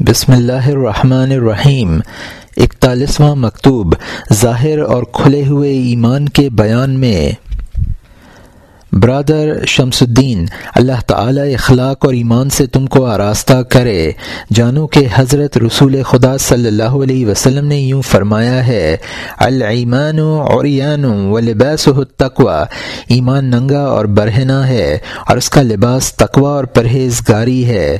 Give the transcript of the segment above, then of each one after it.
بسم اللہ الرحمن الرحیم. اکتالیسواں مکتوب، ظاہر اور کھلے ہوئے ایمان کے بیان میں۔ برادر شمس الدین اللہ تعالی اخلاق اور ایمان سے تم کو آراستہ کرے۔ جانو کہ حضرت رسول خدا صلی اللہ علیہ وسلم نے یوں فرمایا ہے المان اور و لباس تقوا ایمان ننگا اور برہنا ہے اور اس کا لباس تقوا اور پرہیزگاری ہے۔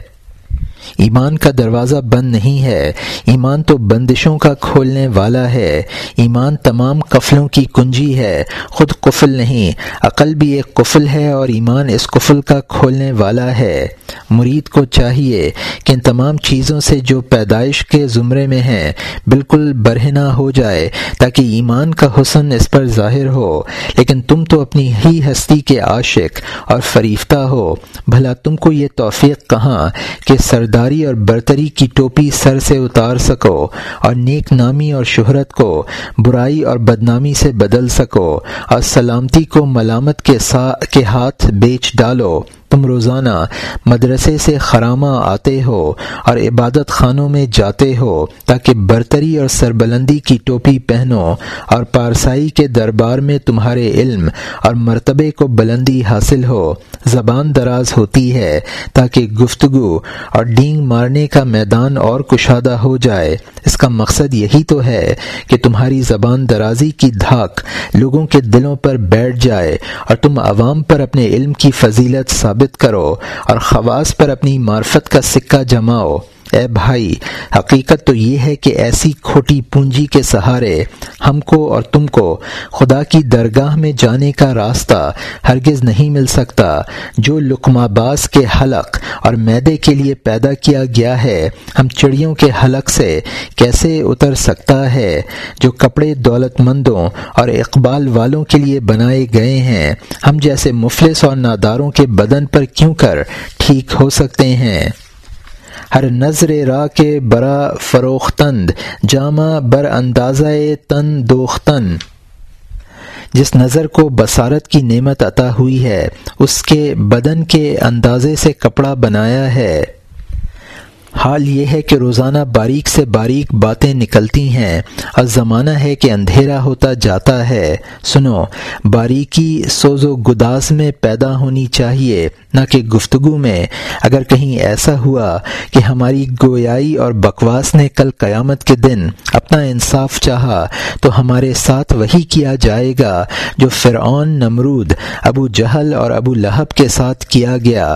ایمان کا دروازہ بند نہیں ہے، ایمان تو بندشوں کا کھولنے والا ہے۔ ایمان تمام قفلوں کی کنجی ہے، خود قفل نہیں۔ عقل بھی ایک قفل ہے اور ایمان اس قفل کا کھولنے والا ہے۔ مرید کو چاہیے کہ ان تمام چیزوں سے جو پیدائش کے زمرے میں ہیں، بالکل برہنا ہو جائے، تاکہ ایمان کا حسن اس پر ظاہر ہو۔ لیکن تم تو اپنی ہی ہستی کے عاشق اور فریفتہ ہو۔ بھلا تم کو یہ توفیق کہاں کہ سر سرداری اور برتری کی ٹوپی سر سے اتار سکو اور نیک نامی اور شہرت کو برائی اور بدنامی سے بدل سکو اور سلامتی کو ملامت کے سا کے ہاتھ بیچ ڈالو۔ تم روزانہ مدرسے سے خرامہ آتے ہو اور عبادت خانوں میں جاتے ہو تاکہ برتری اور سربلندی کی ٹوپی پہنو اور پارسائی کے دربار میں تمہارے علم اور مرتبے کو بلندی حاصل ہو۔ زبان دراز ہوتی ہے تاکہ گفتگو اور ڈینگ مارنے کا میدان اور کشادہ ہو جائے۔ اس کا مقصد یہی تو ہے کہ تمہاری زبان درازی کی دھاک لوگوں کے دلوں پر بیٹھ جائے اور تم عوام پر اپنے علم کی فضیلت ثابت کرو اور خواص پر اپنی معرفت کا سکہ جماؤ۔ اے بھائی، حقیقت تو یہ ہے کہ ایسی کھوٹی پونجی کے سہارے ہم کو اور تم کو خدا کی درگاہ میں جانے کا راستہ ہرگز نہیں مل سکتا، جو لکما باز کے حلق اور میدے کے لیے پیدا کیا گیا ہے، ہم چڑیوں کے حلق سے کیسے اتر سکتا ہے، جو کپڑے دولت مندوں اور اقبال والوں کے لیے بنائے گئے ہیں، ہم جیسے مفلس اور ناداروں کے بدن پر کیوں کر ٹھیک ہو سکتے ہیں؟ ہر نظر را کے برا فروختند، جامع بر اندازہ تن دوختن۔ جس نظر کو بصارت کی نعمت عطا ہوئی ہے، اس کے بدن کے اندازے سے کپڑا بنایا ہے۔ حال یہ ہے کہ روزانہ باریک سے باریک باتیں نکلتی ہیں۔ اور زمانہ ہے کہ اندھیرا ہوتا جاتا ہے۔ سنو، باریکی سوز و گداز میں پیدا ہونی چاہیے، نہ کہ گفتگو میں۔ اگر کہیں ایسا ہوا کہ ہماری گویائی اور بکواس نے کل قیامت کے دن اپنا انصاف چاہا، تو ہمارے ساتھ وہی کیا جائے گا جو فرعون، نمرود، ابو جہل اور ابو لہب کے ساتھ کیا گیا۔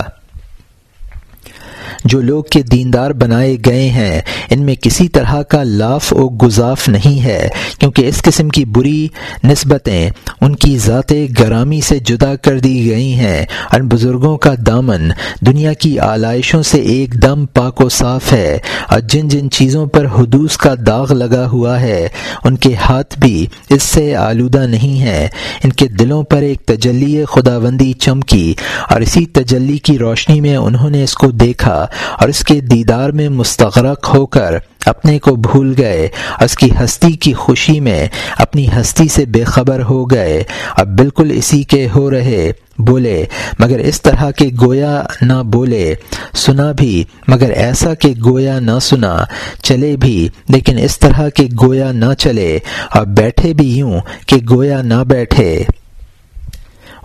جو لوگ کے دیندار بنائے گئے ہیں، ان میں کسی طرح کا لاف و گزاف نہیں ہے، کیونکہ اس قسم کی بری نسبتیں ان کی ذات گرامی سے جدا کر دی گئی ہیں۔ ان بزرگوں کا دامن دنیا کی آلائشوں سے ایک دم پاک و صاف ہے۔ اور جن جن چیزوں پر حدوث کا داغ لگا ہوا ہے، ان کے ہاتھ بھی اس سے آلودہ نہیں ہیں۔ ان کے دلوں پر ایک تجلی خداوندی چمکی، اور اسی تجلی کی روشنی میں انہوں نے اس کو دیکھا۔ اور اس کے دیدار میں مستغرق ہو کر اپنے کو بھول گئے اس کی ہستی کی خوشی میں اپنی ہستی سے بے خبر ہو گئے۔ اب بالکل اسی کے ہو رہے۔ بولے، مگر اس طرح کے گویا نہ بولے۔ سنا بھی، مگر ایسا کہ گویا نہ سنا۔ چلے بھی، لیکن اس طرح کے گویا نہ چلے۔ اور بیٹھے بھی یوں کہ گویا نہ بیٹھے۔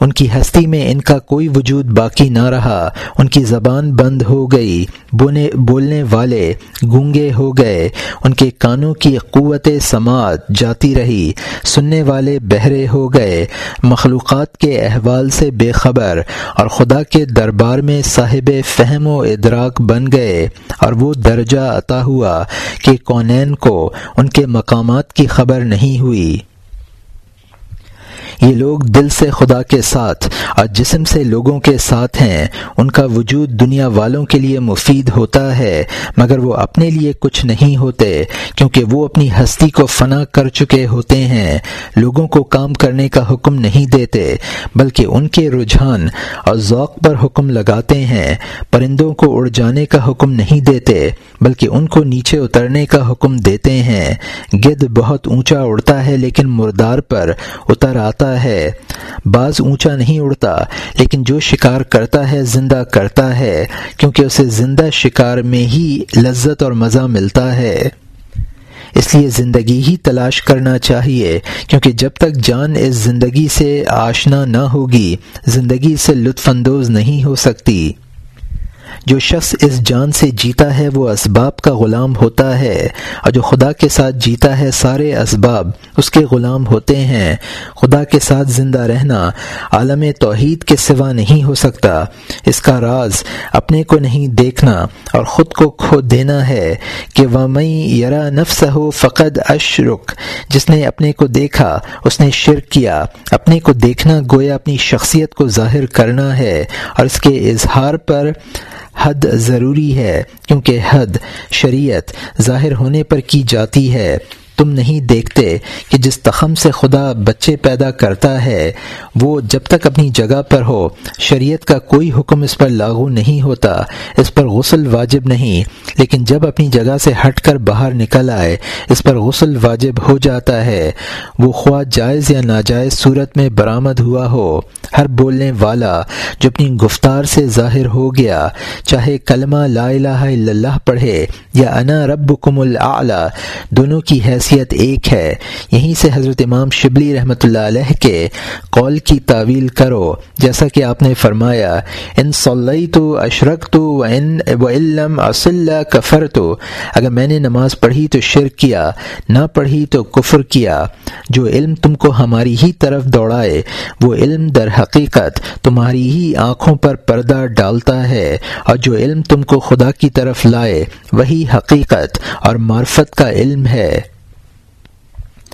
ان کی ہستی میں ان کا کوئی وجود باقی نہ رہا۔ ان کی زبان بند ہو گئی۔ بونے بولنے والے گونگے ہو گئے۔ ان کے کانوں کی قوت سماعت جاتی رہی۔ سننے والے بہرے ہو گئے۔ مخلوقات کے احوال سے بے خبر۔ اور خدا کے دربار میں صاحب فہم و ادراک بن گئے۔ اور وہ درجہ عطا ہوا کہ کونین کو ان کے مقامات کی خبر نہیں ہوئی۔ یہ لوگ دل سے خدا کے ساتھ اور جسم سے لوگوں کے ساتھ ہیں، ان کا وجود دنیا والوں کے لیے مفید ہوتا ہے، مگر وہ اپنے لیے کچھ نہیں ہوتے، کیونکہ وہ اپنی ہستی کو فنا کر چکے ہوتے ہیں۔ لوگوں کو کام کرنے کا حکم نہیں دیتے، بلکہ ان کے رجحان اور ذوق پر حکم لگاتے ہیں۔ پرندوں کو اڑ جانے کا حکم نہیں دیتے، بلکہ ان کو نیچے اترنے کا حکم دیتے ہیں۔ گد بہت اونچا اڑتا ہے، لیکن مردار پر اتر آتا ہے۔ بعض اونچا نہیں اڑتا لیکن جو شکار کرتا ہے، زندہ کرتا ہے، کیونکہ اسے زندہ شکار میں ہی لذت اور مزہ ملتا ہے۔ اس لیے زندگی ہی تلاش کرنا چاہیے، کیونکہ جب تک جان اس زندگی سے آشنا نہ ہوگی، زندگی سے لطف اندوز نہیں ہو سکتی۔ جو شخص اس جان سے جیتا ہے وہ اسباب کا غلام ہوتا ہے اور جو خدا کے ساتھ جیتا ہے سارے اسباب اس کے غلام ہوتے ہیں۔ خدا کے ساتھ زندہ رہنا عالم توحید کے سوا نہیں ہو سکتا۔ اس کا راز اپنے کو نہیں دیکھنا اور خود کو کھو دینا ہے کہ ومئی یرا نفس ہو فقد اشرک۔ جس نے اپنے کو دیکھا، اس نے شرک کیا۔ اپنے کو دیکھنا گویا اپنی شخصیت کو ظاہر کرنا ہے اور اس کے اظہار پر حد ضروری ہے کیونکہ حد شریعت ظاہر ہونے پر کی جاتی ہے۔ تم نہیں دیکھتے کہ جس تخم سے خدا بچے پیدا کرتا ہے، وہ جب تک اپنی جگہ پر ہو، شریعت کا کوئی حکم اس پر لاگو نہیں ہوتا، اس پر غسل واجب نہیں۔ لیکن جب اپنی جگہ سے ہٹ کر باہر نکل آئے، اس پر غسل واجب ہو جاتا ہے۔ وہ خواہ جائز یا ناجائز صورت میں برآمد ہوا ہو، ہر بولنے والا جو اپنی گفتار سے ظاہر ہو گیا، چاہے کلمہ لا الہ الا اللہ پڑھے یا انا ربکم الاعلی دونوں کی حیثیت حیثیت ایک ہے۔ یہیں سے حضرت امام شبلی رحمۃ اللہ علیہ کے قول کی تعویل کرو۔ جیسا کہ آپ نے فرمایا، ان صلی تو اشرک تو ان و علم کفر تو اگر میں نے نماز پڑھی تو شرک کیا، نہ پڑھی تو کفر کیا۔ جو علم تم کو ہماری ہی طرف دوڑائے، وہ علم در حقیقت تمہاری ہی آنکھوں پر پردہ ڈالتا ہے۔ اور جو علم تم کو خدا کی طرف لائے، وہی حقیقت اور معرفت کا علم ہے۔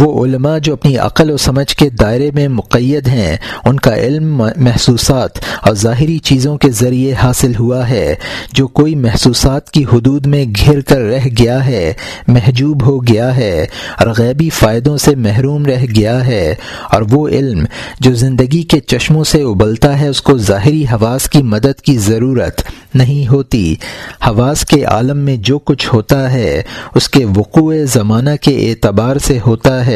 وہ علماء جو اپنی عقل و سمجھ کے دائرے میں مقید ہیں، ان کا علم محسوسات اور ظاہری چیزوں کے ذریعے حاصل ہوا ہے۔ جو کوئی محسوسات کی حدود میں گھر کر رہ گیا ہے، محجوب ہو گیا ہے اور غیبی فائدوں سے محروم رہ گیا ہے۔ اور وہ علم جو زندگی کے چشموں سے ابلتا ہے، اس کو ظاہری حواس کی مدد کی ضرورت نہیں ہوتی۔ حواس کے عالم میں جو کچھ ہوتا ہے، اس کے وقوع زمانہ کے اعتبار سے ہوتا ہے۔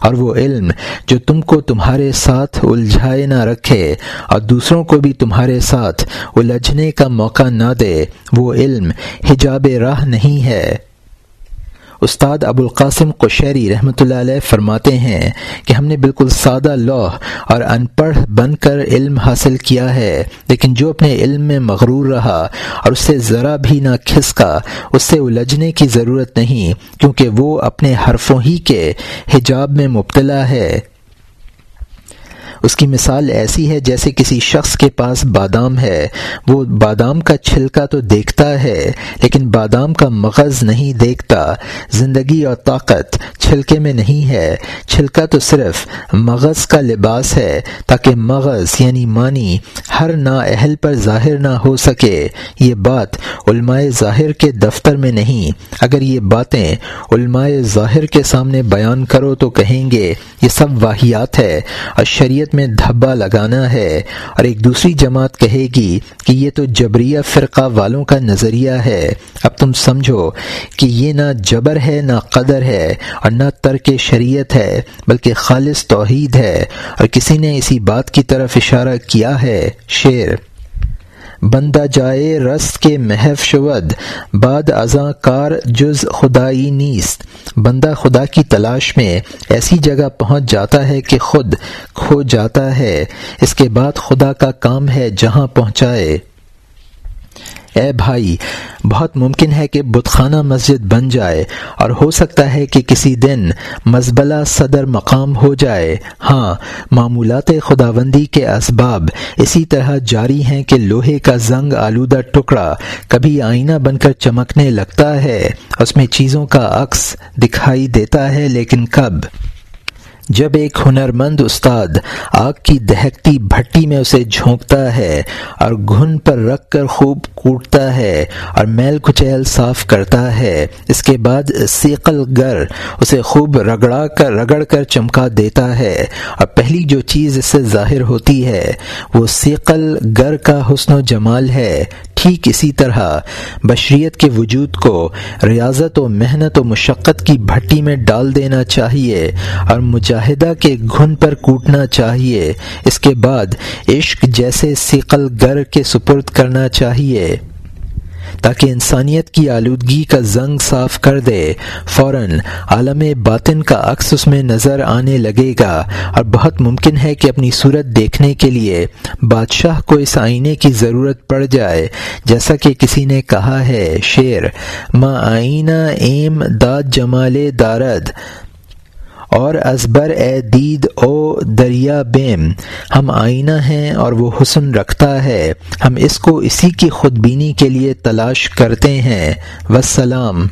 اور وہ علم جو تم کو تمہارے ساتھ الجھائے نہ رکھے اور دوسروں کو بھی تمہارے ساتھ الجھنے کا موقع نہ دے وہ علم حجاب راہ نہیں ہے۔ استاد ابو القاسم قشیری رحمۃ اللہ علیہ فرماتے ہیں کہ ہم نے بالکل سادہ لوح اور ان پڑھ بن کر علم حاصل کیا ہے، لیکن جو اپنے علم میں مغرور رہا اور اس سے ذرا بھی نہ کھسکا، اس سے الجھنے کی ضرورت نہیں، کیونکہ وہ اپنے حرفوں ہی کے حجاب میں مبتلا ہے۔ اس کی مثال ایسی ہے جیسے کسی شخص کے پاس بادام ہے۔ وہ بادام کا چھلکا تو دیکھتا ہے، لیکن بادام کا مغز نہیں دیکھتا۔ زندگی اور طاقت چھلکے میں نہیں ہے۔ چھلکا تو صرف مغز کا لباس ہے، تاکہ مغز یعنی مانی ہر نا اہل پر ظاہر نہ ہو سکے۔ یہ بات علماء ظاہر کے دفتر میں نہیں۔ اگر یہ باتیں علماء ظاہر کے سامنے بیان کرو تو کہیں گے، یہ سب واحیات ہے۔ اور شریعت میں دھبا لگانا ہے۔ اور ایک دوسری جماعت کہے گی کہ یہ تو جبریہ فرقہ والوں کا نظریہ ہے۔ اب تم سمجھو کہ یہ نہ جبر ہے، نہ قدر ہے اور نہ ترک شریعت ہے، بلکہ خالص توحید ہے۔ اور کسی نے اسی بات کی طرف اشارہ کیا ہے؟ شعر۔ بندہ جائے رست کے محف شود، بعد ازاں کار جز خدائی نیست۔ بندہ خدا کی تلاش میں ایسی جگہ پہنچ جاتا ہے کہ خود کھو جاتا ہے۔ اس کے بعد خدا کا کام ہے جہاں پہنچائے۔ اے بھائی، بہت ممکن ہے کہ بت خانہ مسجد بن جائے اور ہو سکتا ہے کہ کسی دن مزبلہ صدر مقام ہو جائے۔ ہاں معمولات خداوندی کے اسباب اسی طرح جاری ہیں کہ لوہے کا زنگ آلودہ ٹکڑا کبھی آئینہ بن کر چمکنے لگتا ہے، اس میں چیزوں کا عکس دکھائی دیتا ہے، لیکن کب؟ جب ایک ہنرمند استاد آگ کی دہکتی بھٹی میں اسے جھونکتا ہے اور گھن پر رکھ کر خوب کوٹتا ہے اور میل کچیل صاف کرتا ہے، اس کے بعد سیقل گر اسے خوب رگڑا کر، رگڑ کر چمکا دیتا ہے اور پہلی جو چیز اس سے ظاہر ہوتی ہے، وہ سیقل گر کا حسن و جمال ہے۔ ٹھیک اسی طرح بشریت کے وجود کو ریاضت و محنت و مشقت کی بھٹی میں ڈال دینا چاہیے اور مجاہدہ کے گھن پر کوٹنا چاہیے۔ اس کے بعد عشق جیسے سیقل گر کے سپرد کرنا چاہیے۔ تاکہ انسانیت کی آلودگی کا زنگ صاف کر دے۔ فوراً عالم باطن کا عکس اس میں نظر آنے لگے گا اور بہت ممکن ہے کہ اپنی صورت دیکھنے کے لیے بادشاہ کو اس آئینے کی ضرورت پڑ جائے۔ جیسا کہ کسی نے کہا ہے شیر ما آئینہ ایم داد جمال دارد اور ازبر اے دید او دریا بیم، ہم آئینہ ہیں اور وہ حسن رکھتا ہے۔ ہم اس کو اسی کی خود بینی کے لیے تلاش کرتے ہیں۔ وسلام۔